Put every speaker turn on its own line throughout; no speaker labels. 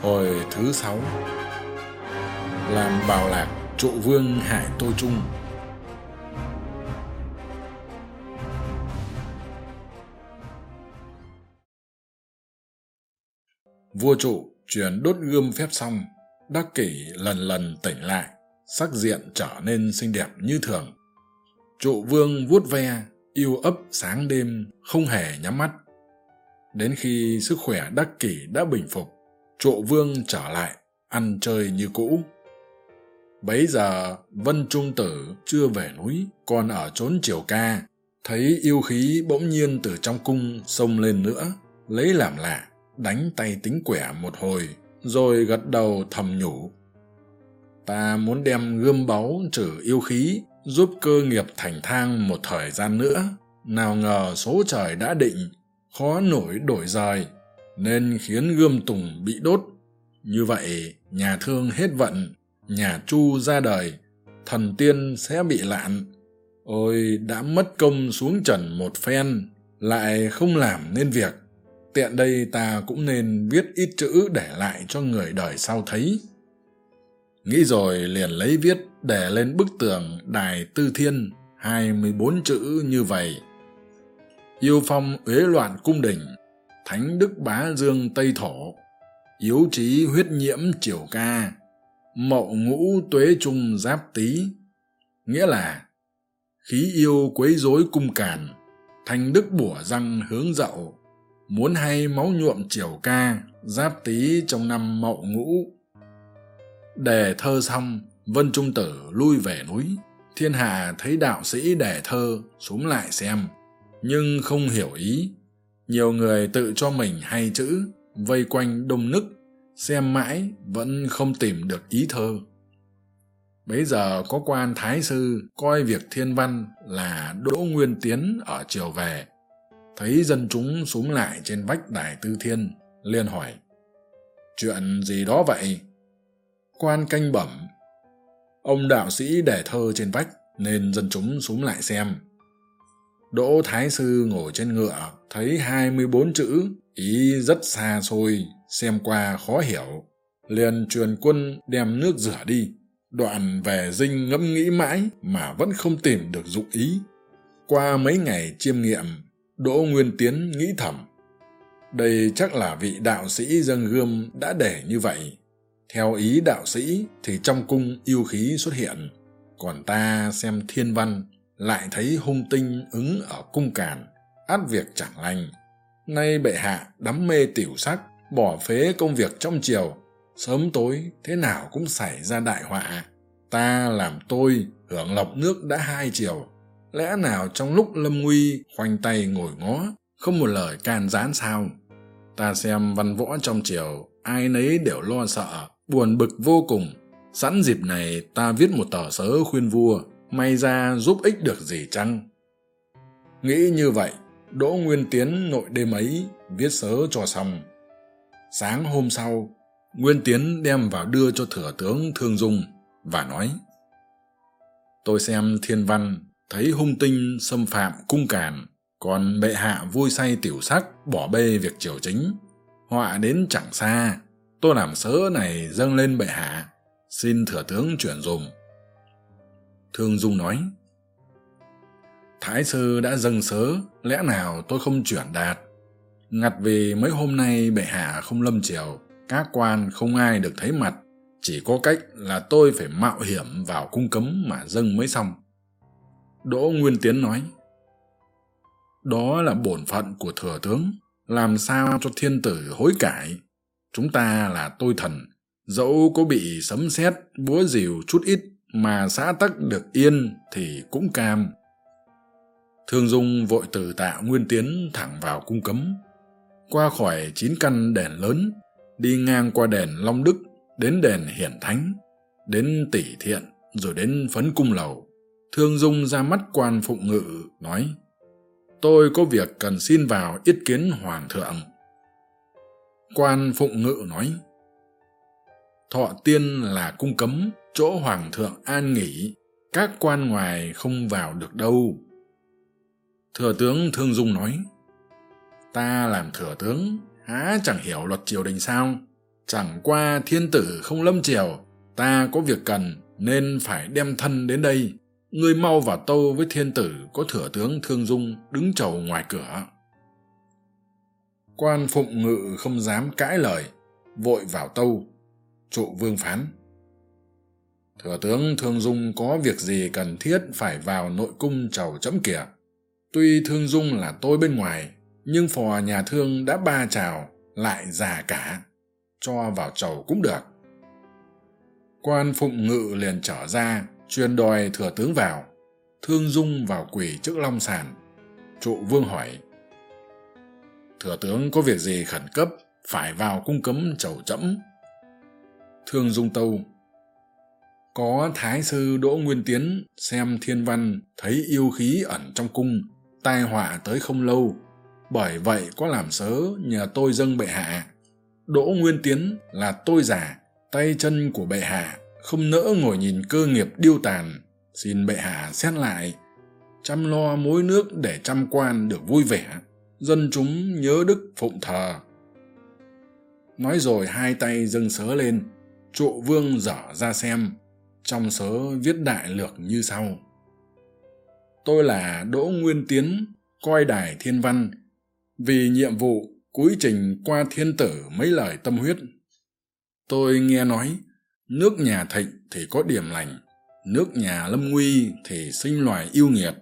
hồi thứ sáu, làm bào lạc trụ vương hại tô trung. Vua trụ truyền đốt gươm phép xong, đắc kỷ lần lần tỉnh lại, sắc diện trở nên xinh đẹp như thường. Trụ vương vuốt ve, yêu ấp sáng đêm, không hề nhắm mắt. Đến khi sức khỏe đắc kỷ đã bình phục trụ vương trở lại, ăn chơi như cũ. Bấy giờ, vân trung tử chưa về núi, còn ở trốn triều ca. Thấy yêu khí bỗng nhiên từ trong cung xông lên nữa, lấy làm lạ, đánh tay tính quẻ một hồi, rồi gật đầu thầm nhủ. Ta muốn đem gươm báu trừ yêu khí, giúp cơ nghiệp thành thang một thời gian nữa. Nào ngờ số trời đã định, khó nổi đổi rời nên khiến gươm tùng bị đốt. Như vậy, nhà thương hết vận, nhà chu ra đời, thần tiên sẽ bị lạn. Ôi, đã mất công xuống trần một phen, lại không làm nên việc. Tiện đây ta cũng nên viết ít chữ để lại cho người đời sau thấy. Nghĩ rồi liền lấy viết, để lên bức tường đài tư thiên, hai mươi bốn chữ như vậy. Yêu phong uế loạn cung đình thánh đức bá dương tây thổ, yếu trí huyết nhiễm triều ca, mậu ngũ tuế trung giáp tý, nghĩa là khí yêu quấy rối cung càn thành đức bủa răng hướng dậu, muốn hay máu nhuộm triều ca, giáp tý trong năm mậu ngũ. Đề thơ xong, vân trung tử lui về núi. Thiên hạ thấy đạo sĩ đề thơ, xuống lại xem, nhưng không hiểu ý nhiều người tự cho mình hay chữ, vây quanh đông nức, xem mãi vẫn không tìm được ý thơ. Bấy giờ có quan thái sư coi việc thiên văn là đỗ nguyên tiến ở triều về. Thấy dân chúng x lại trên vách đài tư thiên, liền hỏi, chuyện gì đó vậy? Quan canh bẩm, ông đạo sĩ để thơ trên vách nên dân chúng x lại xem đỗ thái sư ngồi trên ngựa, thấy hai mươi bốn chữ, ý rất xa xôi, xem qua khó hiểu. Liền truyền quân đem nước rửa đi. Đoạn về dinh ngẫm nghĩ mãi mà vẫn không tìm được dụng ý. Qua mấy ngày chiêm nghiệm, đỗ nguyên tiến nghĩ thầm. Đây chắc là vị đạo sĩ dân gươm đã để như vậy. Theo ý đạo sĩ thì trong cung yêu khí xuất hiện. Còn ta xem thiên văn lại thấy hung tinh ứng ở cung càn, át việc chẳng lành. Nay bệ hạ đắm mê tiểu sắc, bỏ phế công việc trong triều. Sớm tối, thế nào cũng xảy ra đại họa. Ta làm tôi hưởng lộc nước đã hai triều. Lẽ nào trong lúc lâm nguy, khoanh tay ngồi ngó, không một lời can gián sao? Ta xem văn võ trong triều, ai nấy đều lo sợ, buồn bực vô cùng. Sẵn dịp này ta viết một tờ sớ khuyên vua may ra giúp ích được gì chăng? Nghĩ như vậy, đỗ nguyên tiến nội đêm ấy viết sớ cho xong. Sáng hôm sau, nguyên tiến đem vào đưa cho thừa tướng thương dung và nói, tôi xem thiên văn thấy hung tinh xâm phạm cung càn, còn bệ hạ vui say tiểu sắc bỏ bê việc triều chính. Họa đến chẳng xa, tôi làm sớ này dâng lên bệ hạ. Xin thừa tướng chuyển dùng thương dung nói, thái sư đã dâng sớ, lẽ nào tôi không chuyển đạt? Ngặt vì mấy hôm nay bệ hạ không lâm triều, các quan không ai được thấy mặt, chỉ có cách là tôi phải mạo hiểm vào cung cấm mà dâng mới xong. Đỗ nguyên tiến nói, đó là bổn phận của thừa tướng, làm sao cho thiên tử hối cải? Chúng ta là tôi thần, dẫu có bị sấm sét búa rìu chút ít mà xã tắc được yên thì cũng cam. Thương dung vội từ tạ nguyên tiến thẳng vào cung cấm, qua khỏi chín căn đèn lớn, đi ngang qua đèn long đức, đến đèn hiển thánh, đến tỷ thiện, rồi đến phấn cung lầu. Thương dung ra mắt quan phụng ngự, nói, tôi có việc cần xin vào yết kiến hoàng thượng. Quan phụng ngự nói, thọ tiên là cung cấm chỗ hoàng thượng an nghỉ, các quan ngoài không vào được đâu. Thừa tướng thương dung nói, ta làm thừa tướng, há chẳng hiểu luật triều đình sao? Chẳng qua thiên tử không lâm triều, ta có việc cần nên phải đem thân đến đây. Ngươi mau vào tâu với thiên tử có thừa tướng thương dung đứng chầu ngoài cửa. Quan phụng ngự không dám cãi lời, vội vào tâu. Trụ vương phán thừa tướng thương dung có việc gì cần thiết phải vào nội cung chầu trẫm kìa. Tuy thương dung là tôi bên ngoài, nhưng phò nhà thương đã ba chào, lại già cả. Cho vào chầu cũng được. Quan phụng ngự liền trở ra truyền đòi thừa tướng vào. Thương dung vào quỳ trước long sàn. Trụ vương hỏi, thừa tướng có việc gì khẩn cấp, phải vào cung cấm chầu trẫm thương dung tâu có thái sư đỗ nguyên tiến xem thiên văn, thấy yêu khí ẩn trong cung, tai họa tới không lâu. Bởi vậy có làm sớ nhờ tôi dâng bệ hạ. Đỗ nguyên tiến là tôi già, tay chân của bệ hạ, không nỡ ngồi nhìn cơ nghiệp điêu tàn. Xin bệ hạ xét lại, chăm lo mối nước để trăm quan được vui vẻ. Dân chúng nhớ đức phụng thờ. Nói rồi hai tay dâng sớ lên, trụ vương dở ra xem trong sớ viết đại lược như sau. Tôi là đỗ nguyên tiến, coi đài thiên văn. Vì nhiệm vụ cúi trình qua thiên tử mấy lời tâm huyết. Tôi nghe nói, nước nhà thịnh thì có điểm lành, nước nhà lâm nguy thì sinh loài yêu nghiệt.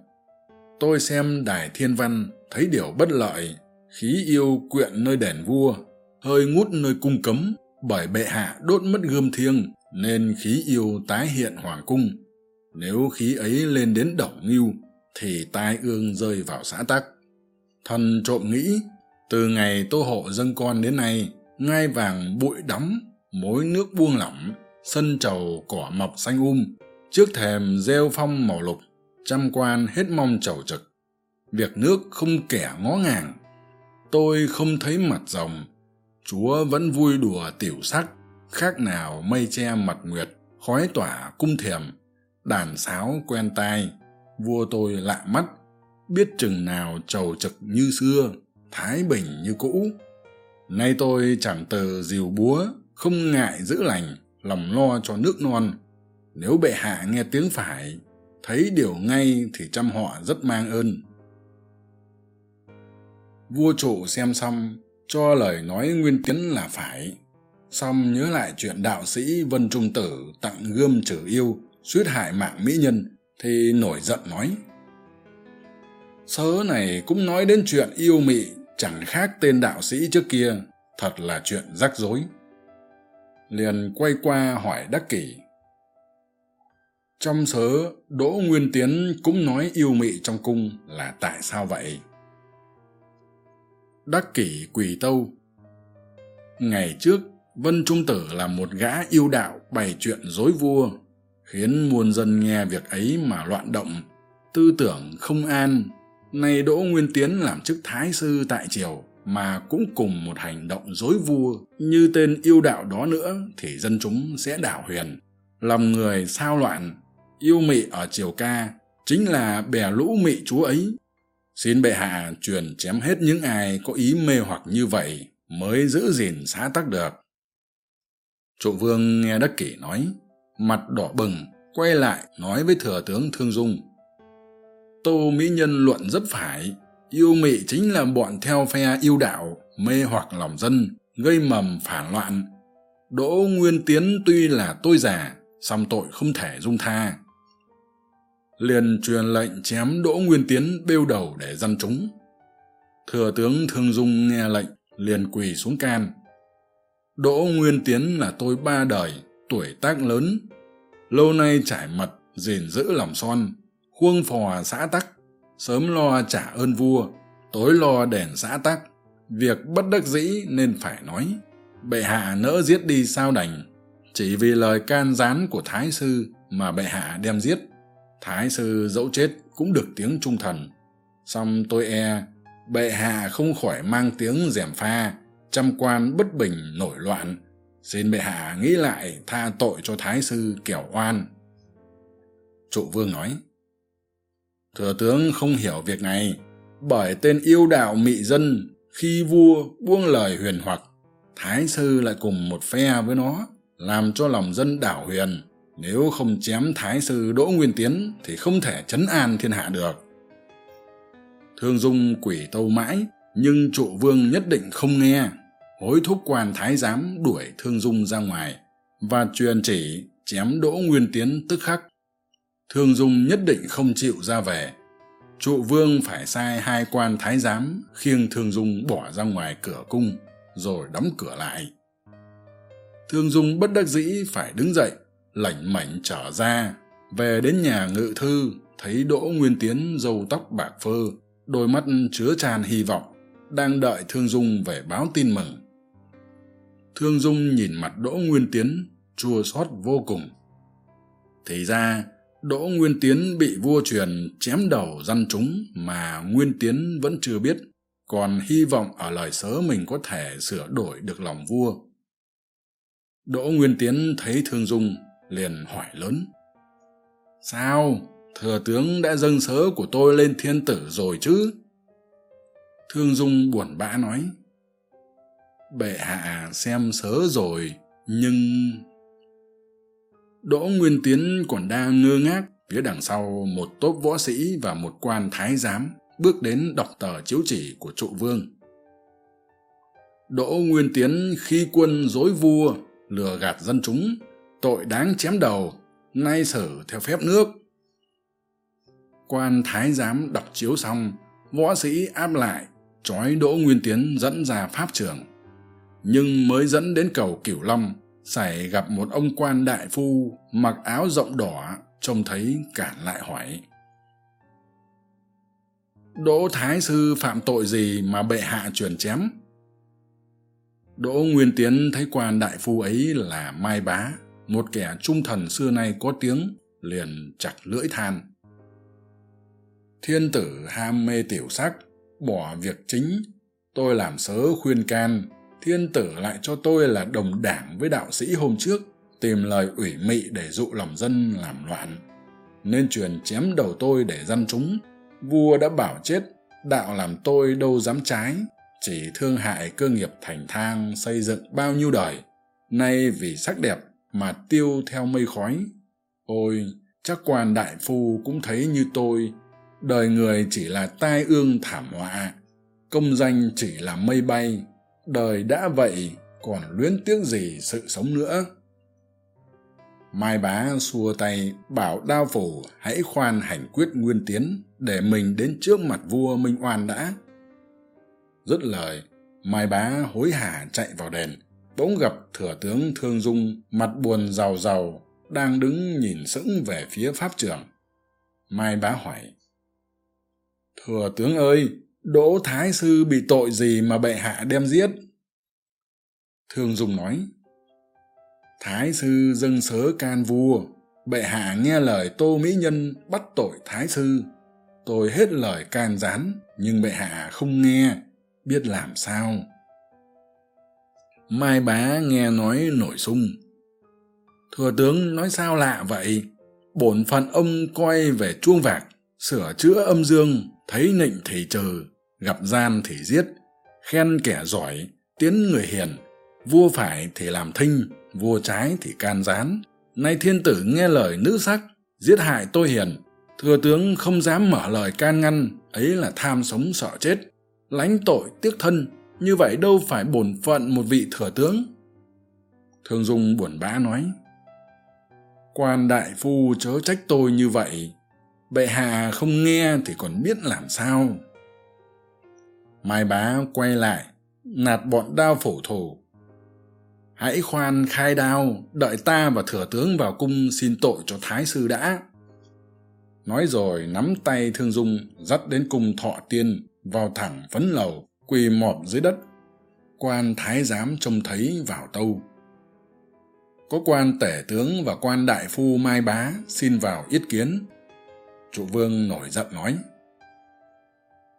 Tôi xem đài thiên văn thấy điều bất lợi, khí yêu quyện nơi đền vua, hơi ngút nơi cung cấm, bởi bệ hạ đốt mất gươm thiêng nên khí yêu tái hiện hoàng cung. Nếu khí ấy lên đến đổng ngưu, thì tai ương rơi vào xã tắc. Thần trộm nghĩ, từ ngày tô hộ dâng con đến nay, ngai vàng bụi đắm, mối nước buông lỏng, sân trầu cỏ mọc xanh um trước thềm rêu phong màu lục trăm quan hết mong trầu trực. Việc nước không kẻ ngó ngàng, tôi không thấy mặt rồng, chúa vẫn vui đùa tiểu sắc khác nào mây che mặt nguyệt, khói tỏa cung thiềm, đàn sáo quen tai, vua tôi lạ mắt, biết chừng nào trầu trực như xưa, thái bình như cũ. Nay tôi chẳng từ dìu búa, không ngại giữ lành, lòng lo cho nước non. Nếu bệ hạ nghe tiếng phải, thấy điều ngay thì chăm họ rất mang ơn. Vua trụ xem xong, cho lời nói nguyên tiến là phải xong nhớ lại chuyện đạo sĩ vân trung tử tặng gươm trừ yêu, suýt hại mạng mỹ nhân, thì nổi giận nói, sớ này cũng nói đến chuyện yêu mị, chẳng khác tên đạo sĩ trước kia, thật là chuyện rắc rối. Liền quay qua hỏi đắc kỷ, trong sớ, đỗ nguyên tiến cũng nói yêu mị trong cung là tại sao vậy? Đắc kỷ quỳ tâu, ngày trước vân trung tử là một gã yêu đạo bày chuyện dối vua, khiến muôn dân nghe việc ấy mà loạn động. Tư tưởng không an, nay đỗ nguyên tiến làm chức thái sư tại triều mà cũng cùng một hành động dối vua. Như tên yêu đạo đó nữa thì dân chúng sẽ đảo huyền. Lòng người sao loạn, yêu mị ở triều ca chính là bè lũ mị chúa ấy. Xin bệ hạ truyền chém hết những ai có ý mê hoặc như vậy mới giữ gìn xã tắc được trụ vương nghe đắc kỷ nói, mặt đỏ bừng, quay lại nói với thừa tướng thương dung. Tô mỹ nhân luận rất phải, yêu mị chính là bọn theo phe yêu đạo, mê hoặc lòng dân, gây mầm phản loạn. Đỗ nguyên tiến tuy là tôi già, song tội không thể dung tha. Liền truyền lệnh chém đỗ nguyên tiến bêu đầu để dân chúng. Thừa tướng thương dung nghe lệnh, liền quỳ xuống can đỗ nguyên tiến là tôi ba đời, tuổi tác lớn. Lâu nay trải mật, gìn giữ lòng son. Khuông phò xã tắc, sớm lo trả ơn vua, tối lo đền xã tắc. Việc bất đắc dĩ nên phải nói, bệ hạ nỡ giết đi sao đành? Chỉ vì lời can gián của thái sư mà bệ hạ đem giết. Thái sư dẫu chết cũng được tiếng trung thần. Song tôi e bệ hạ không khỏi mang tiếng gièm pha trăm quan bất bình nổi loạn. Xin bệ hạ nghĩ lại tha tội cho thái sư kẻo oan. Trụ vương nói, thừa tướng không hiểu việc này, bởi tên yêu đạo mị dân khi vua buông lời huyền hoặc, thái sư lại cùng một phe với nó, làm cho lòng dân đảo huyền. Nếu không chém thái sư đỗ nguyên tiến thì không thể chấn an thiên hạ được. Thương dung quỷ tâu mãi, nhưng trụ vương nhất định không nghe hối thúc quan thái giám đuổi thương dung ra ngoài và truyền chỉ chém đỗ nguyên tiến tức khắc. Thương dung nhất định không chịu ra về. Trụ vương phải sai hai quan thái giám khiêng thương dung bỏ ra ngoài cửa cung rồi đóng cửa lại. Thương dung bất đắc dĩ phải đứng dậy, lảnh mảnh trở ra. Về đến nhà ngự thư, thấy đỗ nguyên tiến râu tóc bạc phơ, đôi mắt chứa tràn hy vọng, đang đợi thương dung về báo tin mừng thương dung nhìn mặt đỗ nguyên tiến, chua xót vô cùng. Thì ra, đỗ nguyên tiến bị vua truyền chém đầu dân chúng mà nguyên tiến vẫn chưa biết, còn hy vọng ở lời sớ mình có thể sửa đổi được lòng vua. Đỗ nguyên tiến thấy thương dung, liền hỏi lớn. Sao? Thừa tướng đã dâng sớ của tôi lên thiên tử rồi chứ? Thương dung buồn bã nói bệ hạ xem sớ rồi, nhưng đỗ nguyên tiến còn đang ngơ ngác phía đằng sau một tốp võ sĩ và một quan thái giám bước đến đọc tờ chiếu chỉ của trụ vương. Đỗ nguyên tiến khi quân dối vua, lừa gạt dân chúng, tội đáng chém đầu, nay xử theo phép nước. Quan thái giám đọc chiếu xong, võ sĩ áp lại, trói đỗ nguyên tiến dẫn ra pháp trường nhưng mới dẫn đến cầu cửu long xảy gặp một ông quan đại phu mặc áo rộng đỏ, trông thấy cản lại hỏi đỗ thái sư phạm tội gì mà bệ hạ truyền chém? Đỗ nguyên tiến thấy quan đại phu ấy là mai bá, một kẻ trung thần xưa nay có tiếng, liền chặt lưỡi than. Thiên tử ham mê tiểu sắc, bỏ việc chính, tôi làm sớ khuyên can thiên tử lại cho tôi là đồng đảng với đạo sĩ hôm trước, tìm lời ủy mị để dụ lòng dân làm loạn. Nên truyền chém đầu tôi để dân chúng. Vua đã bảo chết, đạo làm tôi đâu dám trái. Chỉ thương hại cơ nghiệp thành thang xây dựng bao nhiêu đời. Nay vì sắc đẹp mà tiêu theo mây khói. Ôi, chắc quan đại phu cũng thấy như tôi. Đời người chỉ là tai ương thảm họa, công danh chỉ là mây bay đời đã vậy, còn luyến tiếc gì sự sống nữa? Mai bá xua tay, bảo đao phủ, hãy khoan hành quyết nguyên tiến, để mình đến trước mặt vua minh oan đã. Dứt lời, mai bá hối hả chạy vào đền, bỗng gặp thừa tướng thương dung mặt buồn giàu giàu đang đứng nhìn sững về phía pháp trường. Mai bá hỏi, thừa tướng ơi đỗ thái sư bị tội gì mà bệ hạ đem giết? Thương dung nói, thái sư dâng sớ can vua, bệ hạ nghe lời tô mỹ nhân bắt tội thái sư. Tôi hết lời can gián, nhưng bệ hạ không nghe, biết làm sao? Mai bá nghe nói nổi sung, thừa tướng nói sao lạ vậy? Bổn phận ông coi về chuông vạc, sửa chữa âm dương, thấy nịnh thì trừ gặp gian thì giết, khen kẻ giỏi, tiến người hiền, vua phải thì làm thinh, vua trái thì can gián. Nay thiên tử nghe lời nữ sắc, giết hại tôi hiền. Thừa tướng không dám mở lời can ngăn, ấy là tham sống sợ chết. Lánh tội tiếc thân, như vậy đâu phải bổn phận một vị thừa tướng. Thương dung buồn bã nói, quan đại phu chớ trách tôi như vậy. Bệ hạ không nghe thì còn biết làm sao mai bá quay lại, nạt bọn đao phổ thổ. Hãy khoan khai đao, đợi ta và thừa tướng vào cung xin tội cho thái sư đã. Nói rồi nắm tay thương dung, dắt đến cung thọ tiên, vào thẳng phấn lầu, quỳ mọp dưới đất. Quan thái giám trông thấy, vào tâu. Có quan tể tướng và quan đại phu mai bá xin vào yết kiến. Trụ vương nổi giận nói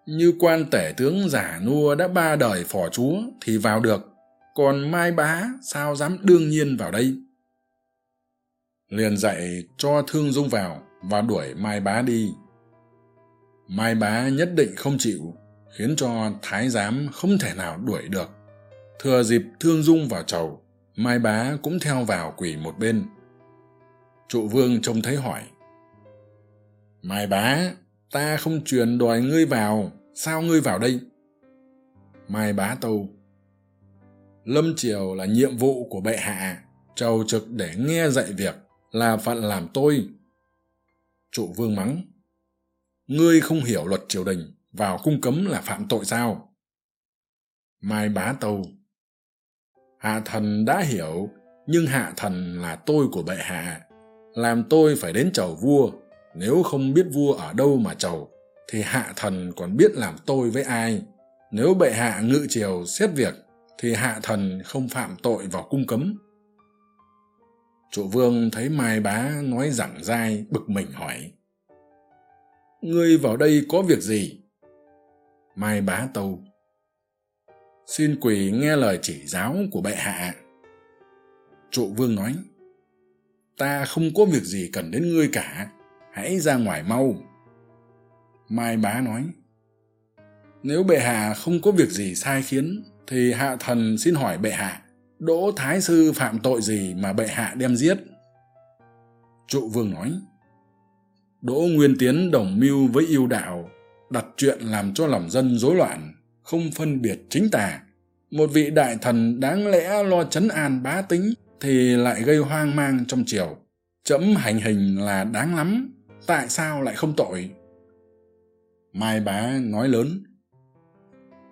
như quan tể tướng giả nua đã ba đời phò chúa thì vào được, còn mai bá sao dám đương nhiên vào đây? Liền dạy cho thương dung vào và đuổi mai bá đi. Mai bá nhất định không chịu, khiến cho thái giám không thể nào đuổi được. Thừa dịp thương dung vào chầu, mai bá cũng theo vào quỳ một bên. Trụ vương trông thấy hỏi, mai bá, ta không truyền đòi ngươi vào sao ngươi vào đây? Mai bá tâu. Lâm triều là nhiệm vụ của bệ hạ. Trầu trực để nghe dạy việc là phận làm tôi. Trụ vương mắng. Ngươi không hiểu luật triều đình, vào cung cấm là phạm tội sao? Mai bá tâu. Hạ thần đã hiểu, nhưng hạ thần là tôi của bệ hạ. Làm tôi phải đến chầu vua, nếu không biết vua ở đâu mà chầu thì hạ thần còn biết làm tôi với ai. Nếu bệ hạ ngự triều xét việc, thì hạ thần không phạm tội vào cung cấm. Trụ vương thấy mai bá nói giảng dai, bực mình hỏi, ngươi vào đây có việc gì? Mai bá tâu, xin quỳ nghe lời chỉ giáo của bệ hạ. Trụ vương nói, ta không có việc gì cần đến ngươi cả, hãy ra ngoài mau mai bá nói, nếu bệ hạ không có việc gì sai khiến, thì hạ thần xin hỏi bệ hạ, đỗ thái sư phạm tội gì mà bệ hạ đem giết? Trụ vương nói, đỗ nguyên tiến đồng mưu với yêu đạo, đặt chuyện làm cho lòng dân rối loạn, không phân biệt chính tà. Một vị đại thần đáng lẽ lo chấn an bá tính thì lại gây hoang mang trong triều. Trẫm hành hình là đáng lắm, tại sao lại không tội? Mai bá nói lớn,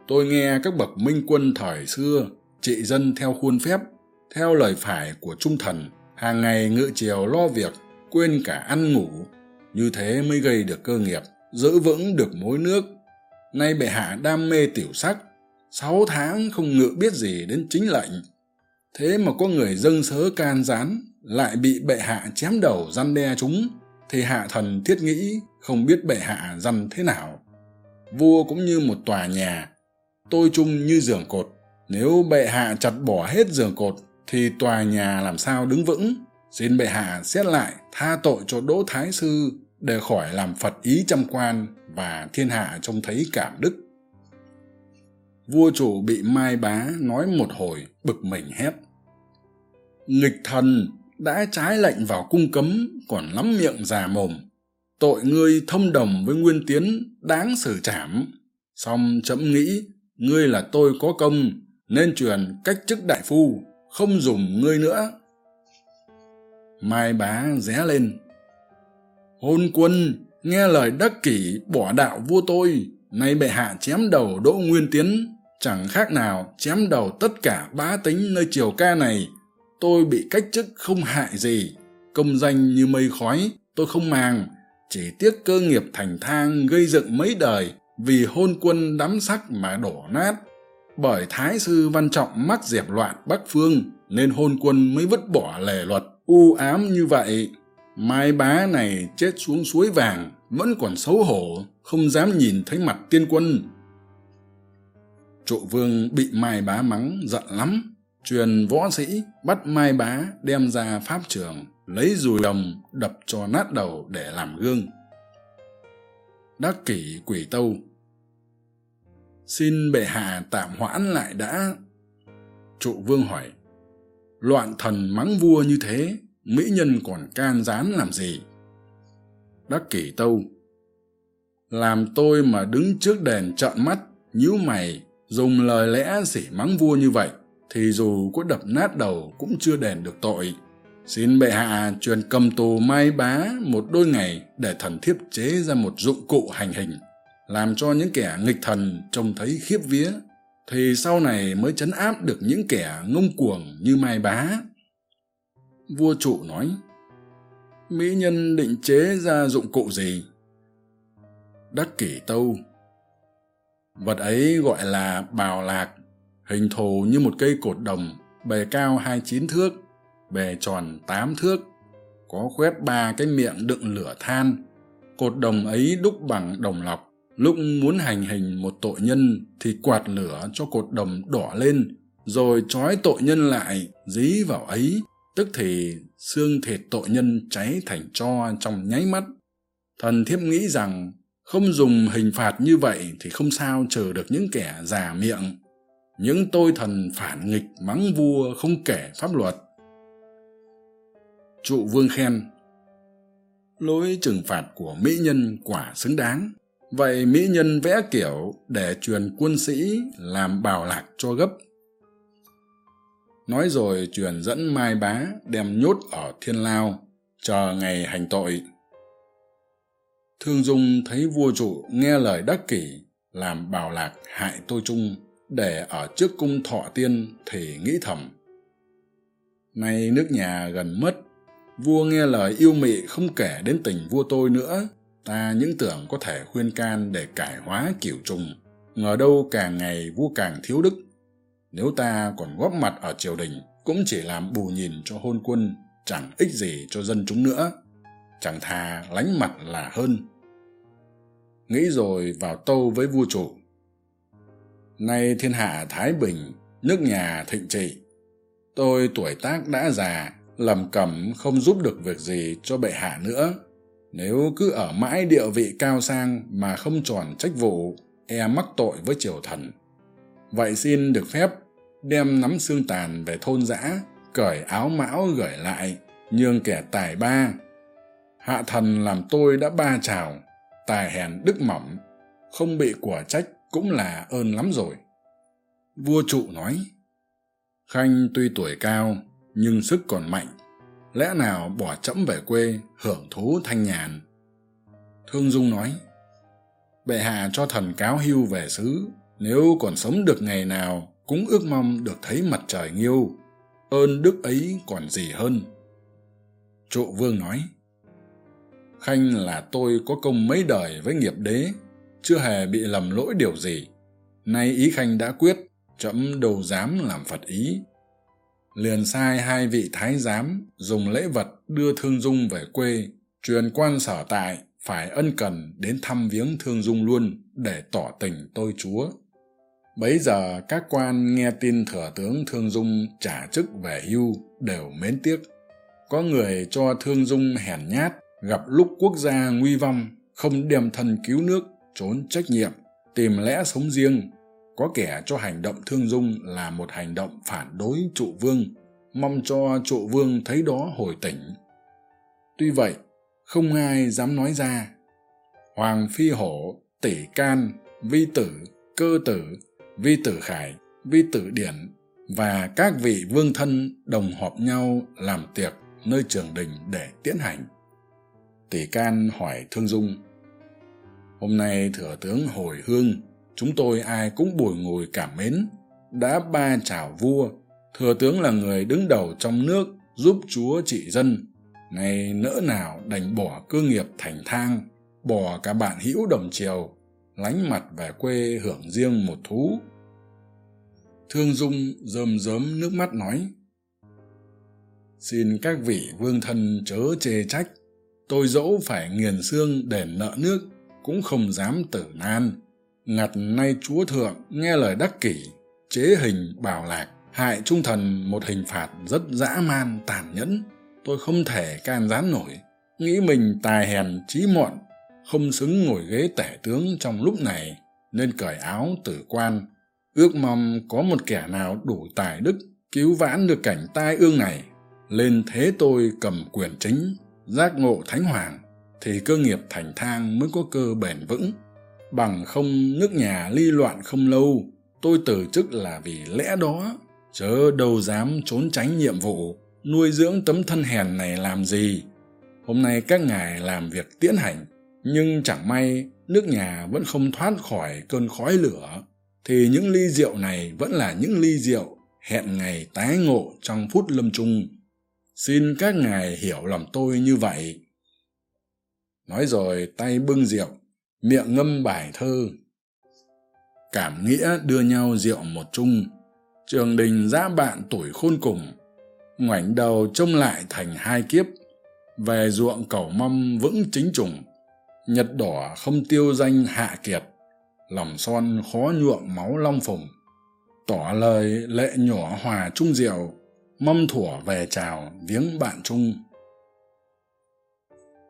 tôi nghe các bậc minh quân thời xưa trị dân theo khuôn phép, theo lời phải của trung thần, hàng ngày ngự triều lo việc, quên cả ăn ngủ. Như thế mới gây được cơ nghiệp, giữ vững được mối nước. Nay bệ hạ đam mê tiểu sắc, sáu tháng không ngự biết gì đến chính lệnh. Thế mà có người dâng sớ can gián, lại bị bệ hạ chém đầu răn đe chúng, thì hạ thần thiết nghĩ không biết bệ hạ dằn thế nào. Vua cũng như một tòa nhà, tôi chung như giường cột. Nếu bệ hạ chặt bỏ hết giường cột, thì tòa nhà làm sao đứng vững? Xin bệ hạ xét lại, tha tội cho đỗ thái sư để khỏi làm phật ý trăm quan và thiên hạ trông thấy cảm đức. Vua chủ bị mai bá nói một hồi, bực mình hét. Nghịch thần, đã trái lệnh vào cung cấm, còn lắm miệng già mồm tội ngươi thông đồng với nguyên tiến đáng xử trảm. Song trẫm nghĩ, ngươi là tôi có công, nên truyền cách chức đại phu, không dùng ngươi nữa. Mai bá ré lên. Hôn quân, nghe lời đắc kỷ, bỏ đạo vua tôi. Nay bệ hạ chém đầu đỗ nguyên tiến, chẳng khác nào chém đầu tất cả bá tính nơi triều ca này. Tôi bị cách chức không hại gì, công danh như mây khói, tôi không màng chỉ tiếc cơ nghiệp thành thang gây dựng mấy đời vì hôn quân đắm sắc mà đổ nát. Bởi thái sư văn trọng mắc dẹp loạn bắc phương nên hôn quân mới vứt bỏ lề luật u ám như vậy. Mai bá này chết xuống suối vàng, vẫn còn xấu hổ, không dám nhìn thấy mặt tiên quân. Trụ vương bị mai bá mắng giận lắm, truyền võ sĩ bắt mai bá đem ra pháp trường lấy dùi đồng đập cho nát đầu để làm gương. Đắc kỷ quỷ tâu. Xin bệ hạ tạm hoãn lại đã. Trụ vương hỏi, loạn thần mắng vua như thế, mỹ nhân còn can gián làm gì? Đắc kỷ tâu. Làm tôi mà đứng trước đèn trợn mắt, nhíu mày, dùng lời lẽ xỉ mắng vua như vậy, thì dù có đập nát đầu cũng chưa đền được tội xin bệ hạ truyền cầm tù mai bá một đôi ngày để thần thiếp chế ra một dụng cụ hành hình, làm cho những kẻ nghịch thần trông thấy khiếp vía. Thì sau này mới chấn áp được những kẻ ngông cuồng như mai bá. Vua trụ nói, mỹ nhân định chế ra dụng cụ gì? Đắc kỷ tâu, vật ấy gọi là bào lạc, hình thù như một cây cột đồng, bề cao hai chín thước bề tròn tám thước, có khoét ba cái miệng đựng lửa than. Cột đồng ấy đúc bằng đồng lọc. Lúc muốn hành hình một tội nhân thì quạt lửa cho cột đồng đỏ lên, rồi trói tội nhân lại, dí vào ấy. Tức thì xương thịt tội nhân cháy thành tro trong nháy mắt. Thần thiếp nghĩ rằng không dùng hình phạt như vậy thì không sao trừ được những kẻ già miệng. Những tôi thần phản nghịch mắng vua không kể pháp luật trụ vương khen. Lỗi trừng phạt của mỹ nhân quả xứng đáng. Vậy mỹ nhân vẽ kiểu để truyền quân sĩ làm bào lạc cho gấp. Nói rồi truyền dẫn mai bá đem nhốt ở thiên lao chờ ngày hành tội. Thương dung thấy vua trụ nghe lời đắc kỷ làm bào lạc hại tôi trung để ở trước cung thọ tiên thì nghĩ thầm. Nay nước nhà gần mất vua nghe lời yêu mị không kể đến tình vua tôi nữa. Ta những tưởng có thể khuyên can để cải hóa kiểu trùng. Ngờ đâu càng ngày vua càng thiếu đức. Nếu ta còn góp mặt ở triều đình, cũng chỉ làm bù nhìn cho hôn quân, chẳng ích gì cho dân chúng nữa. Chẳng thà lánh mặt là hơn. Nghĩ rồi vào tâu với vua chủ. Nay thiên hạ thái bình, nước nhà thịnh trị. Tôi tuổi tác đã già lầm cẩm không giúp được việc gì cho bệ hạ nữa. Nếu cứ ở mãi địa vị cao sang mà không tròn trách vụ e mắc tội với triều thần. Vậy xin được phép đem nắm xương tàn về thôn giã, cởi áo mão gửi lại, nhường kẻ tài ba. Hạ thần làm tôi đã ba trào tài hèn đức mỏng, không bị của trách cũng là ơn lắm rồi. Vua trụ nói, khanh tuy tuổi cao nhưng sức còn mạnh, lẽ nào bỏ trẫm về quê hưởng thú thanh nhàn? Thương dung nói, bệ hạ cho thần cáo hưu về xứ, nếu còn sống được ngày nào cũng ước mong được thấy mặt trời nghiêu, ơn đức ấy còn gì hơn? Trụ vương nói, khanh là tôi có công mấy đời với nghiệp đế, chưa hề bị lầm lỗi điều gì. Nay ý khanh đã quyết trẫm đâu dám làm phật ý liền sai hai vị thái giám dùng lễ vật đưa thương dung về quê, truyền quan sở tại, phải ân cần đến thăm viếng thương dung luôn để tỏ tình tôi chúa. Bấy giờ các quan nghe tin thừa tướng thương dung trả chức về hưu đều mến tiếc. Có người cho thương dung hèn nhát, gặp lúc quốc gia nguy vong, không đem thân cứu nước, trốn trách nhiệm, tìm lẽ sống riêng có kẻ cho hành động thương dung là một hành động phản đối trụ vương. Mong cho trụ vương thấy đó hồi tỉnh. Tuy vậy, không ai dám nói ra. Hoàng phi hổ, tỷ can, vi tử, cơ tử, vi tử khải, vi tử điển và các vị vương thân đồng họp nhau làm tiệc nơi trường đình để tiến hành. Tỷ can hỏi thương dung, hôm nay thừa tướng hồi hương chúng tôi ai cũng bồi ngồi cảm mến. Đã ba chào vua, thừa tướng là người đứng đầu trong nước giúp chúa trị dân. Nay nỡ nào đành bỏ cơ nghiệp thành thang, bỏ cả bạn hữu đồng triều, lánh mặt về quê hưởng riêng một thú. Thương dung rơm rớm nước mắt nói, xin các vị vương thân chớ chê trách, tôi dẫu phải nghiền xương đền nợ nước cũng không dám tử nan ngặt nay chúa thượng nghe lời đắc kỷ, chế hình bảo lạc, hại trung thần một hình phạt rất dã man, tàn nhẫn. Tôi không thể can gián nổi, nghĩ mình tài hèn trí mọn không xứng ngồi ghế tể tướng trong lúc này, nên cởi áo tử quan. Ước mong có một kẻ nào đủ tài đức cứu vãn được cảnh tai ương này, lên thế tôi cầm quyền chính, giác ngộ thánh hoàng, thì cơ nghiệp thành thang mới có cơ bền vững bằng không nước nhà ly loạn không lâu, tôi từ chức là vì lẽ đó, chớ đâu dám trốn tránh nhiệm vụ, nuôi dưỡng tấm thân hèn này làm gì. Hôm nay các ngài làm việc tiễn hành, nhưng chẳng may nước nhà vẫn không thoát khỏi cơn khói lửa, thì những ly rượu này vẫn là những ly rượu hẹn ngày tái ngộ trong phút lâm chung. Xin các ngài hiểu lòng tôi như vậy. Nói rồi, tay bưng rượu miệng ngâm bài thơ. Cảm nghĩa đưa nhau rượu một chung, trường đình giã bạn tuổi khôn cùng, ngoảnh đầu trông lại thành hai kiếp, về ruộng cầu mâm vững chính trùng, nhật đỏ không tiêu danh hạ kiệt, lòng son khó nhuộm máu long phùng. Tỏ lời lệ nhỏ hòa chung rượu, mâm thủa về chào viếng bạn chung.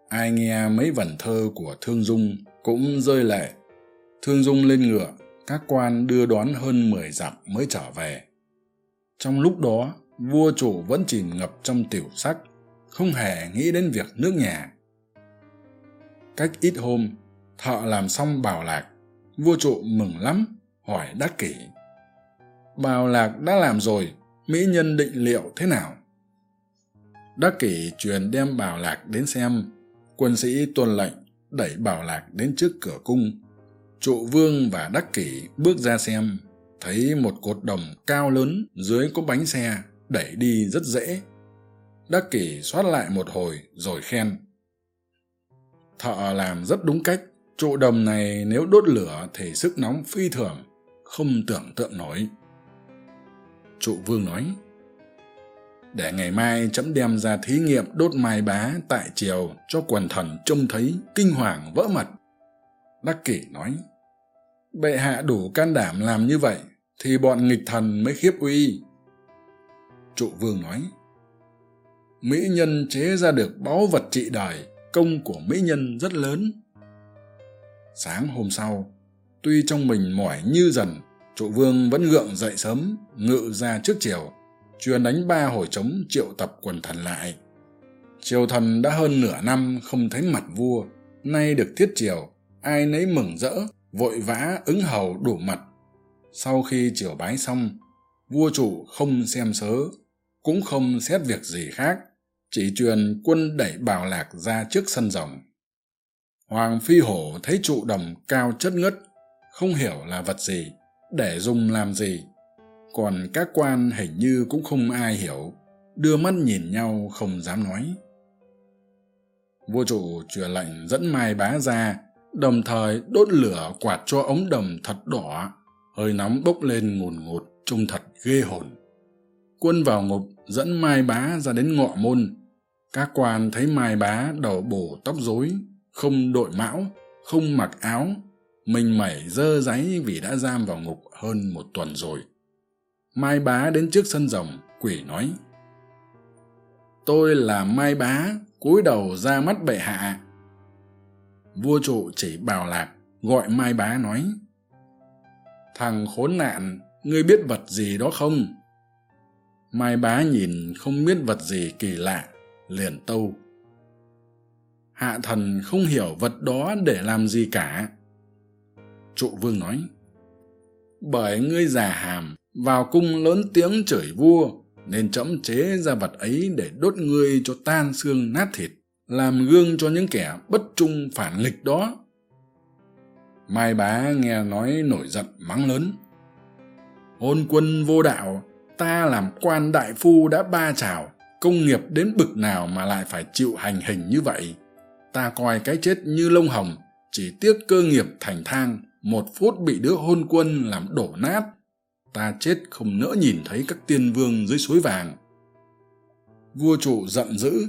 Ai nghe mấy vần thơ của thương dung cũng rơi lệ. Thương dung lên ngựa, các quan đưa đón hơn mười dặm mới trở về. Trong lúc đó, vua chủ vẫn chìm ngập trong tiểu sắc, không hề nghĩ đến việc nước nhà. Cách ít hôm, thợ làm xong bảo lạc, vua trụ mừng lắm, hỏi đắc kỷ. Bào lạc đã làm rồi, mỹ nhân định liệu thế nào? Đắc kỷ truyền đem bảo lạc đến xem, quân sĩ tuân lệnh đẩy bảo lạc đến trước cửa cung. Trụ vương và đắc kỷ bước ra xem, thấy một cột đồng cao lớn dưới có bánh xe đẩy đi rất dễ. Đắc kỷ xoát lại một hồi rồi khen. Thợ làm rất đúng cách, trụ đồng này nếu đốt lửa thì sức nóng phi thường, không tưởng tượng nổi. Trụ vương nói để ngày mai trẫm đem ra thí nghiệm đốt mai bá tại triều cho quần thần trông thấy kinh hoàng vỡ mật. Đắc kỷ nói, bệ hạ đủ can đảm làm như vậy thì bọn nghịch thần mới khiếp uy. Trụ vương nói, mỹ nhân chế ra được báu vật trị đời, công của mỹ nhân rất lớn. Sáng hôm sau, tuy trong mình mỏi như dần, trụ vương vẫn gượng dậy sớm, ngự ra trước chiều chuyên đánh ba hồi trống triệu tập quần thần lại. Triều thần đã hơn nửa năm không thấy mặt vua, nay được thiết triều, ai nấy mừng rỡ, vội vã ứng hầu đủ mặt. Sau khi triều bái xong, vua chủ không xem sớ, cũng không xét việc gì khác, chỉ truyền quân đẩy bảo lạc ra trước sân rồng hoàng phi hổ thấy trụ đồng cao chất ngất, không hiểu là vật gì, để dùng làm gì còn các quan hình như cũng không ai hiểu. Đưa mắt nhìn nhau không dám nói. Vua trụ truyền lệnh dẫn mai bá ra, đồng thời đốt lửa quạt cho ống đồng thật đỏ. Hơi nóng bốc lên ngùn ngụt, trông thật ghê hồn. Quân vào ngục, dẫn mai bá ra đến ngọ môn. Các quan thấy mai bá đầu bổ tóc rối, không đội mão, không mặc áo. Mình mẩy dơ dáy vì đã giam vào ngục hơn một tuần rồi mai bá đến trước sân rồng quỷ nói. Tôi là mai bá, cúi đầu ra mắt bệ hạ. Vua trụ chỉ bảo lạc, gọi mai bá nói. Thằng khốn nạn, ngươi biết vật gì đó không? Mai bá nhìn không biết vật gì kỳ lạ, liền tâu. Hạ thần không hiểu vật đó để làm gì cả. Trụ vương nói. Bởi ngươi già hàm vào cung lớn tiếng chửi vua, nên trẫm chế ra vật ấy để đốt ngươi cho tan xương nát thịt, làm gương cho những kẻ bất trung phản lịch đó. Mai bá nghe nói nổi giận mắng lớn. Hôn quân vô đạo, ta làm quan đại phu đã ba trào công nghiệp đến bực nào mà lại phải chịu hành hình như vậy? Ta coi cái chết như lông hồng, chỉ tiếc cơ nghiệp thành thang, một phút bị đứa hôn quân làm đổ nát ta chết không nỡ nhìn thấy các tiên vương dưới suối vàng. Vua trụ giận dữ,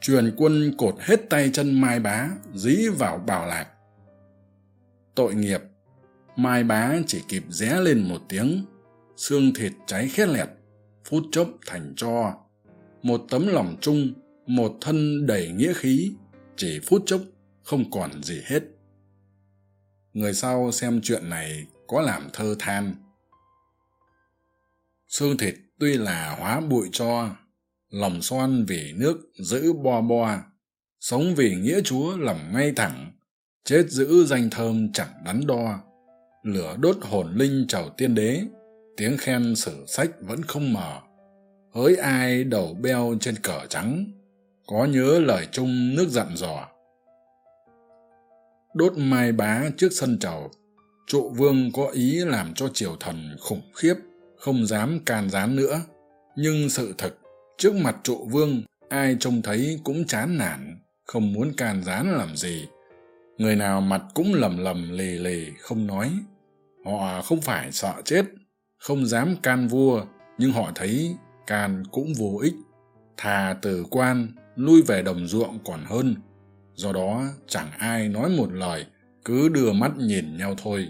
truyền quân cột hết tay chân mai bá, dí vào bảo lạc. Tội nghiệp, mai bá chỉ kịp ré lên một tiếng, xương thịt cháy khét lẹt, phút chốc thành tro. Một tấm lòng chung một thân đầy nghĩa khí, chỉ phút chốc không còn gì hết. Người sau xem chuyện này có làm thơ than xương thịt tuy là hóa bụi cho, lòng son vì nước giữ bo bo, sống vì nghĩa chúa lòng ngay thẳng, chết giữ danh thơm chẳng đắn đo. Lửa đốt hồn linh chầu tiên đế, tiếng khen sử sách vẫn không mờ hỡi ai đầu beo trên cờ trắng, có nhớ lời chung nước dặn dò. Đốt mai bá trước sân trầu trụ vương có ý làm cho triều thần khủng khiếp không dám can rán nữa. Nhưng sự thực trước mặt trụ vương, ai trông thấy cũng chán nản, không muốn can rán làm gì. Người nào mặt cũng lầm lầm lì lì không nói. Họ không phải sợ chết, không dám can vua, nhưng họ thấy can cũng vô ích. Thà từ quan, lui về đồng ruộng còn hơn. Do đó, chẳng ai nói một lời, cứ đưa mắt nhìn nhau thôi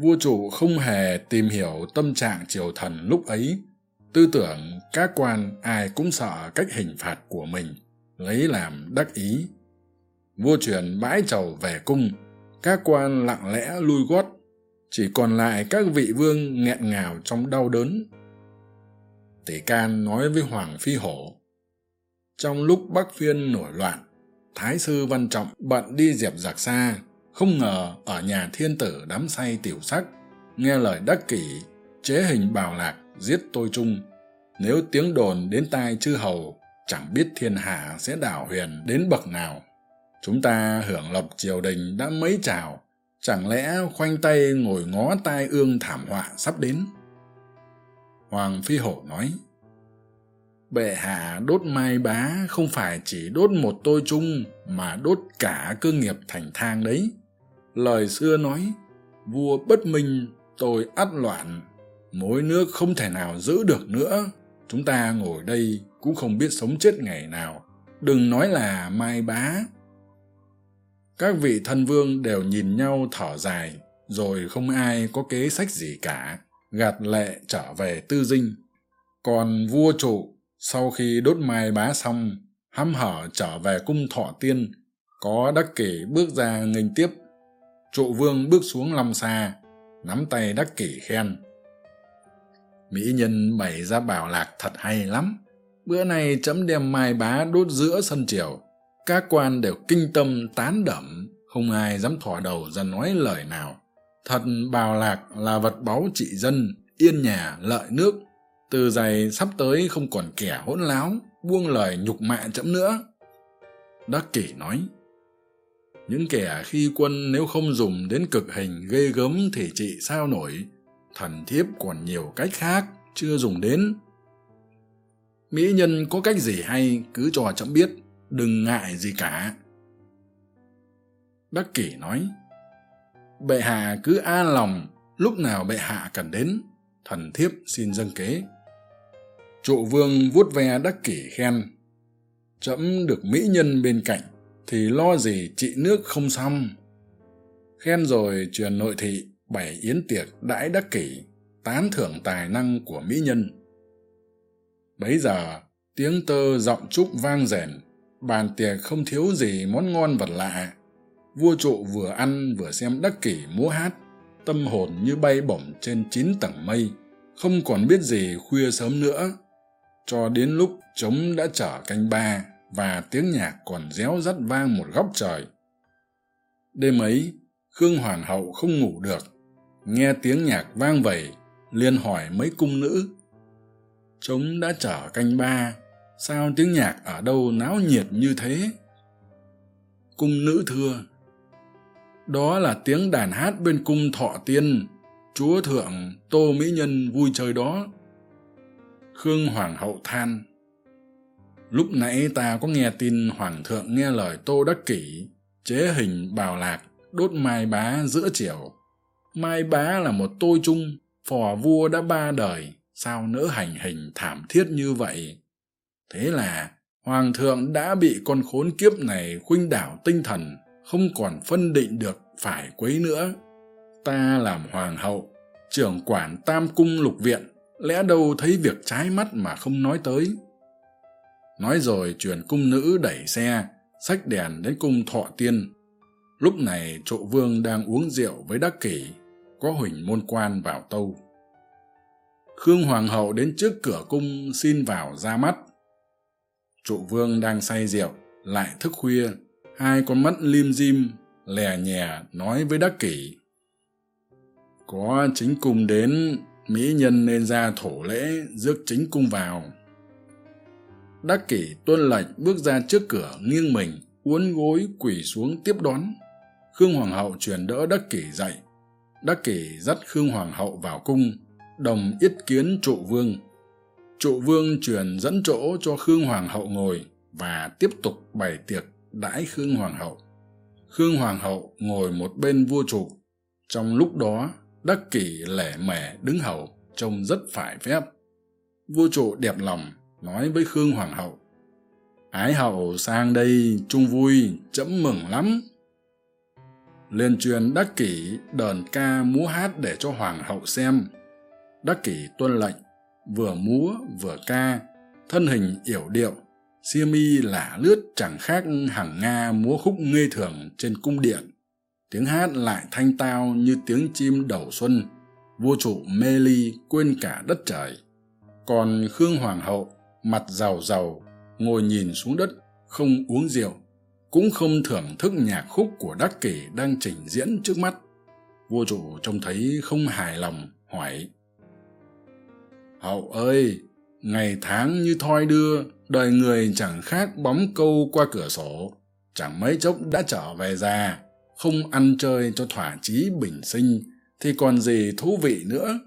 vua chủ không hề tìm hiểu tâm trạng triều thần lúc ấy. Tư tưởng các quan ai cũng sợ cách hình phạt của mình, lấy làm đắc ý. Vua truyền bãi trầu về cung, các quan lặng lẽ lui gót, chỉ còn lại các vị vương nghẹn ngào trong đau đớn. Tỷ can nói với hoàng phi hổ, trong lúc bắc phiên nổi loạn, thái sư văn trọng bận đi diệp giặc xa không ngờ ở nhà thiên tử đám say tiểu sắc, nghe lời đắc kỷ, chế hình bào lạc, giết tôi trung nếu tiếng đồn đến tai chư hầu, chẳng biết thiên hạ sẽ đảo huyền đến bậc nào. Chúng ta hưởng lộc triều đình đã mấy chào, chẳng lẽ khoanh tay ngồi ngó tai ương thảm họa sắp đến? Hoàng phi hổ nói, bệ hạ đốt mai bá không phải chỉ đốt một tôi chung mà đốt cả cơ nghiệp thành thang đấy lời xưa nói, vua bất minh, tôi ắt loạn, mối nước không thể nào giữ được nữa. Chúng ta ngồi đây cũng không biết sống chết ngày nào. Đừng nói là mai bá. Các vị thân vương đều nhìn nhau thở dài, rồi không ai có kế sách gì cả, gạt lệ trở về tư dinh. Còn vua trụ, sau khi đốt mai bá xong, hăm hở trở về cung thọ tiên, có đắc kỷ bước ra nghênh tiếp trụ vương bước xuống lâm xa nắm tay đắc kỷ khen. Mỹ nhân bày ra bảo lạc thật hay lắm. Bữa nay chấm đem mai bá đốt giữa sân triều. Các quan đều kinh tâm, tán đẩm không ai dám thỏ đầu ra nói lời nào. Thật bào lạc là vật báu trị dân, yên nhà, lợi nước. Từ giày sắp tới không còn kẻ hỗn láo, buông lời nhục mạ chấm nữa. Đắc kỷ nói những kẻ khi quân nếu không dùng đến cực hình ghê gớm thì trị sao nổi? Thần thiếp còn nhiều cách khác chưa dùng đến. Mỹ nhân có cách gì hay cứ cho chấm biết, đừng ngại gì cả. Đắc kỷ nói, bệ hạ cứ an lòng, lúc nào bệ hạ cần đến. Thần thiếp xin dâng kế. Trụ vương vuốt ve đắc kỷ khen trẫm được mỹ nhân bên cạnh thì lo gì trị nước không xong? Khen rồi truyền nội thị bảy yến tiệc đãi đắc kỷ, tán thưởng tài năng của mỹ nhân. Bấy giờ, tiếng tơ giọng trúc vang rền bàn tiệc không thiếu gì món ngon vật lạ. Vua trụ vừa ăn vừa xem đắc kỷ múa hát, tâm hồn như bay bổng trên chín tầng mây, không còn biết gì khuya sớm nữa. Cho đến lúc trống đã trở canh ba và tiếng nhạc còn réo rắt vang một góc trời. Đêm ấy, khương hoàng hậu không ngủ được, nghe tiếng nhạc vang vầy liền hỏi mấy cung nữ, trống đã trở canh ba, sao tiếng nhạc ở đâu náo nhiệt như thế? Cung nữ thưa, đó là tiếng đàn hát bên cung thọ tiên, chúa thượng, tô mỹ nhân vui chơi đó. Khương hoàng hậu than lúc nãy ta có nghe tin hoàng thượng nghe lời tô đắc kỷ, chế hình bào lạc, đốt mai bá giữa triều. Mai bá là một tôi trung phò vua đã ba đời, sao nỡ hành hình thảm thiết như vậy? Thế là hoàng thượng đã bị con khốn kiếp này khuynh đảo tinh thần, không còn phân định được phải quấy nữa. Ta làm hoàng hậu, trưởng quản tam cung lục viện, lẽ đâu thấy việc trái mắt mà không nói tới? Nói rồi truyền cung nữ đẩy xe, xách đèn đến cung thọ tiên. Lúc này trụ vương đang uống rượu với đắc kỷ, có huỳnh môn quan vào tâu. Khương hoàng hậu đến trước cửa cung xin vào ra mắt. Trụ vương đang say rượu, lại thức khuya, hai con mắt lim dim, lè nhè nói với đắc kỷ. Có chính cung đến, mỹ nhân nên ra thổ lễ, rước chính cung vào đắc kỷ tuân lệnh bước ra trước cửa nghiêng mình, uốn gối quỳ xuống tiếp đón. Khương hoàng hậu truyền đỡ đắc kỷ dậy. Đắc kỷ dắt khương hoàng hậu vào cung, đồng yết kiến trụ vương. Trụ vương truyền dẫn chỗ cho khương hoàng hậu ngồi và tiếp tục bày tiệc đãi khương hoàng hậu. Khương hoàng hậu ngồi một bên vua trụ. Trong lúc đó, đắc kỷ lẻ mẻ đứng hầu, trông rất phải phép. Vua trụ đẹp lòng nói với khương hoàng hậu. Ái hậu sang đây chung vui, chấm mừng lắm. Liền truyền đắc kỷ đờn ca múa hát để cho hoàng hậu xem. Đắc kỷ tuân lệnh, vừa múa vừa ca, thân hình yểu điệu xiêm mi lả lướt chẳng khác hàng nga múa khúc ngây thường trên cung điện. Tiếng hát lại thanh tao như tiếng chim đầu xuân, vua trụ mê ly quên cả đất trời. Còn khương hoàng hậu mặt giàu giàu ngồi nhìn xuống đất, không uống rượu, cũng không thưởng thức nhạc khúc của đắc kỷ đang trình diễn trước mắt. Vua chủ trông thấy không hài lòng, hỏi. Hậu ơi, ngày tháng như thoi đưa, đời người chẳng khác bóng câu qua cửa sổ. Chẳng mấy chốc đã trở về già, không ăn chơi cho thỏa chí bình sinh, thì còn gì thú vị nữa.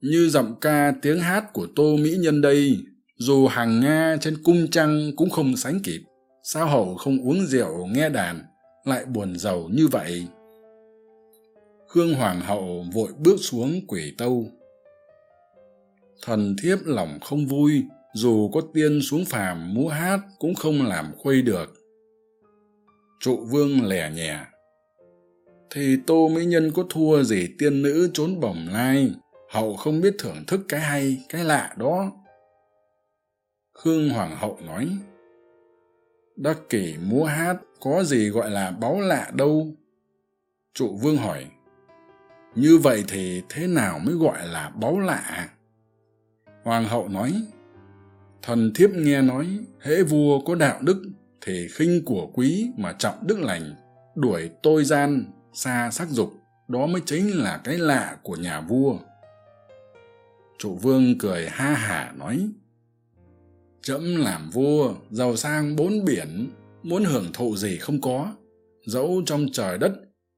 Như giọng ca tiếng hát của tô mỹ nhân đây dù hàng nga trên cung trăng cũng không sánh kịp sao hậu không uống rượu nghe đàn, lại buồn giàu như vậy. Khương hoàng hậu vội bước xuống quỷ tâu. Thần thiếp lòng không vui, dù có tiên xuống phàm múa hát cũng không làm khuây được. Trụ vương lẻ nhẹ. Thì tô mỹ nhân có thua gì tiên nữ trốn bồng lai? Hậu không biết thưởng thức cái hay, cái lạ đó khương hoàng hậu nói, đắc kỷ múa hát có gì gọi là báu lạ đâu? Trụ vương hỏi, như vậy thì thế nào mới gọi là báu lạ? Hoàng hậu nói, thần thiếp nghe nói hễ vua có đạo đức thì khinh của quý mà trọng đức lành, đuổi tôi gian, xa sắc dục, đó mới chính là cái lạ của nhà vua. Trụ vương cười ha hả nói trẫm làm vua, giàu sang bốn biển, muốn hưởng thụ gì không có. Dẫu trong trời đất,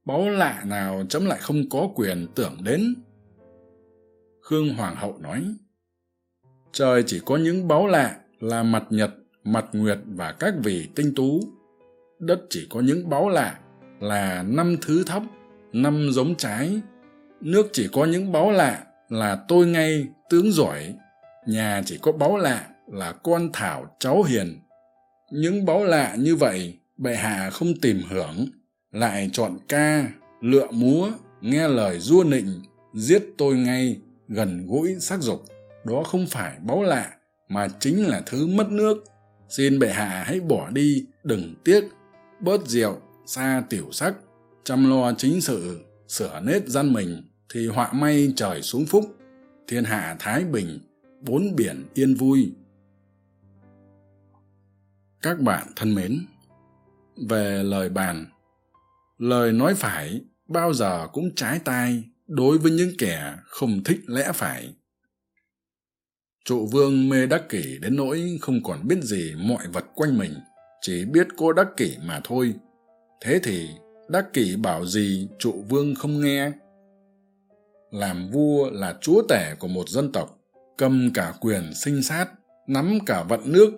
báu lạ nào trẫm lại không có quyền tưởng đến. Khương hoàng hậu nói, trời chỉ có những báu lạ là mặt nhật, mặt nguyệt và các vị tinh tú. Đất chỉ có những báu lạ là năm thứ thóc năm giống trái. Nước chỉ có những báu lạ là tôi ngay, tướng giỏi. Nhà chỉ có báu lạ là con thảo cháu hiền. Những báu lạ như vậy, bệ hạ không tìm hưởng. Lại chọn ca, lựa múa, nghe lời dua nịnh, giết tôi ngay, gần gũi sắc dục. Đó không phải báu lạ, mà chính là thứ mất nước. Xin bệ hạ hãy bỏ đi, đừng tiếc. Bớt rượu, xa tiểu sắc. Chăm lo chính sự, sửa nết dân mình, thì họa may trời xuống phúc. Thiên hạ thái bình, bốn biển yên vui các bạn thân mến. Về lời bàn, lời nói phải bao giờ cũng trái tai đối với những kẻ không thích lẽ phải. Trụ vương mê đắc kỷ đến nỗi không còn biết gì mọi vật quanh mình, chỉ biết cô đắc kỷ mà thôi. Thế thì đắc kỷ bảo gì trụ vương không nghe? Làm vua là chúa tể của một dân tộc, cầm cả quyền sinh sát, nắm cả vận nước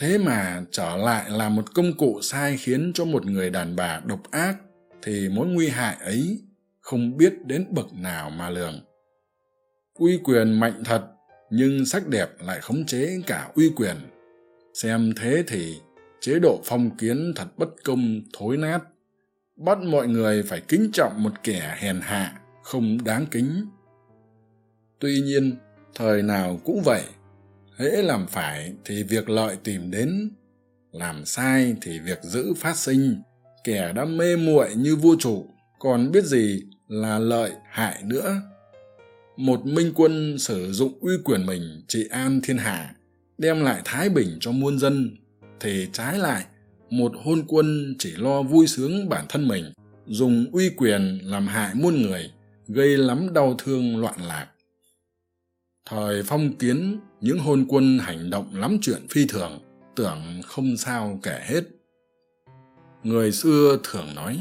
thế mà trở lại là một công cụ sai khiến cho một người đàn bà độc ác thì mối nguy hại ấy không biết đến bậc nào mà lường. Uy quyền mạnh thật, nhưng sắc đẹp lại khống chế cả uy quyền. Xem thế thì chế độ phong kiến thật bất công, thối nát. Bắt mọi người phải kính trọng một kẻ hèn hạ, không đáng kính. Tuy nhiên, thời nào cũng vậy hễ làm phải thì việc lợi tìm đến, làm sai thì việc giữ phát sinh. Kẻ đã mê muội như vua chủ, còn biết gì là lợi hại nữa? Một minh quân sử dụng uy quyền mình, trị an thiên hạ, đem lại thái bình cho muôn dân, thì trái lại, một hôn quân chỉ lo vui sướng bản thân mình, dùng uy quyền làm hại muôn người, gây lắm đau thương loạn lạc. Thời phong kiến những hôn quân hành động lắm chuyện phi thường, tưởng không sao kể hết. Người xưa thường nói,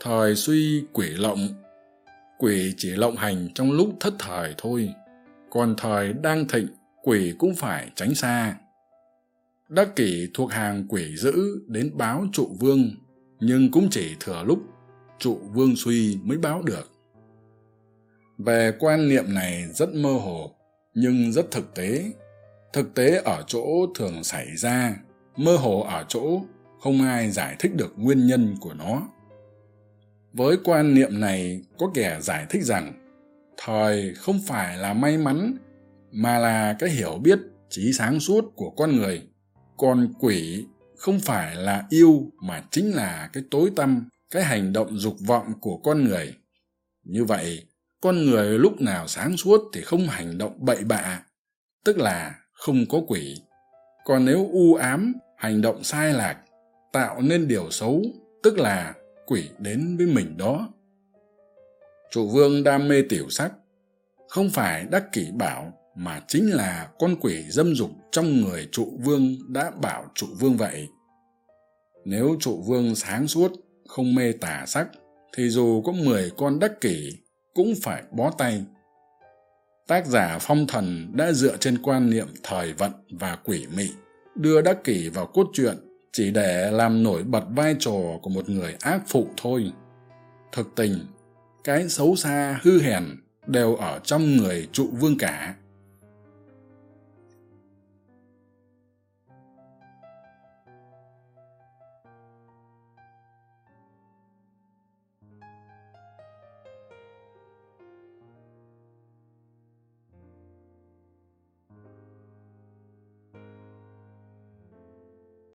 thời suy quỷ lộng, quỷ chỉ lộng hành trong lúc thất thời thôi, còn thời đang thịnh, quỷ cũng phải tránh xa. Đắc kỷ thuộc hàng quỷ dữ đến báo trụ vương, nhưng cũng chỉ thừa lúc trụ vương suy mới báo được. Về quan niệm này rất mơ hồ nhưng rất thực tế thực tế ở chỗ thường xảy ra, mơ hồ ở chỗ không ai giải thích được nguyên nhân của nó. Với quan niệm này, có kẻ giải thích rằng, thời không phải là may mắn, mà là cái hiểu biết, trí sáng suốt của con người. Còn quỷ không phải là yêu, mà chính là cái tối tăm, cái hành động dục vọng của con người. Như vậy con người lúc nào sáng suốt thì không hành động bậy bạ, tức là không có quỷ. Còn nếu u ám, hành động sai lạc, tạo nên điều xấu, tức là quỷ đến với mình đó. Trụ vương đam mê tiểu sắc, không phải đắc kỷ bảo mà chính là con quỷ dâm dục trong người trụ vương đã bảo trụ vương vậy. Nếu trụ vương sáng suốt, không mê tà sắc, thì dù có mười con đắc kỷ cũng phải bó tay. Tác giả phong thần đã dựa trên quan niệm thời vận và quỷ mị, đưa đắc kỷ vào cốt truyện chỉ để làm nổi bật vai trò của một người ác phụ thôi. Thực tình, cái xấu xa, hư hèn đều ở trong người trụ vương cả.